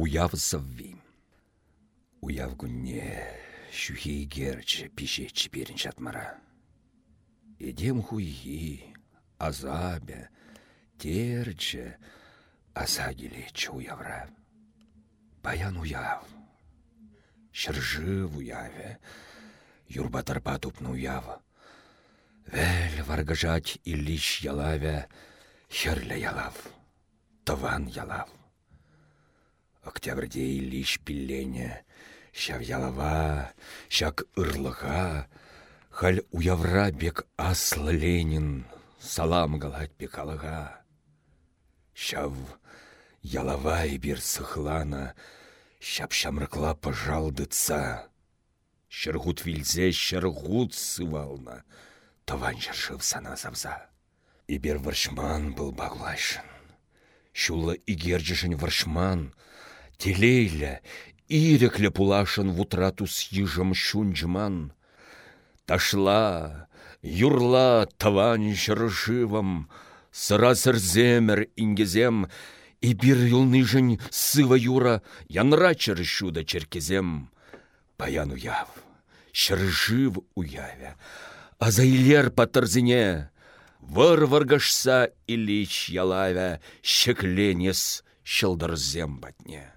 уяв сывви. Уяв гунне шухи герчі пишетчі берін жатмара. Едем хуйи, азабе, терче, аза келечі уявра. Баян уяв, шыржы уяве, юрбатарпа тупны уяв. Вәл варгажать иллич ялаве, херлі ялав, тыван ялав. Октябрьде иллич пиллене, Шав ялава, шак ырлыға, Халь уявра бек аслы Ленин, Салам галать бекалыға. Шав ялава и бир сыхлана, Шап шамрыкла пожалдыца. Шыргут вилзе шыргут сывална, Тыван жыршыв сана завза. Ибер варшман был баглайшын. Шула игержішін варшман, Телейлі, Ирекле пулашын вутратус ежым шунжман. Ташла, юрла таван шыршывам, Сыра сырземер ингезем, И бир юлныжын сыва юра янра чырышуда черкезем. Паян уяв, шыржыв уявя, Азайлер патырзине, Выр варгашса илич ялавя, Шекленес шылдырзем батне.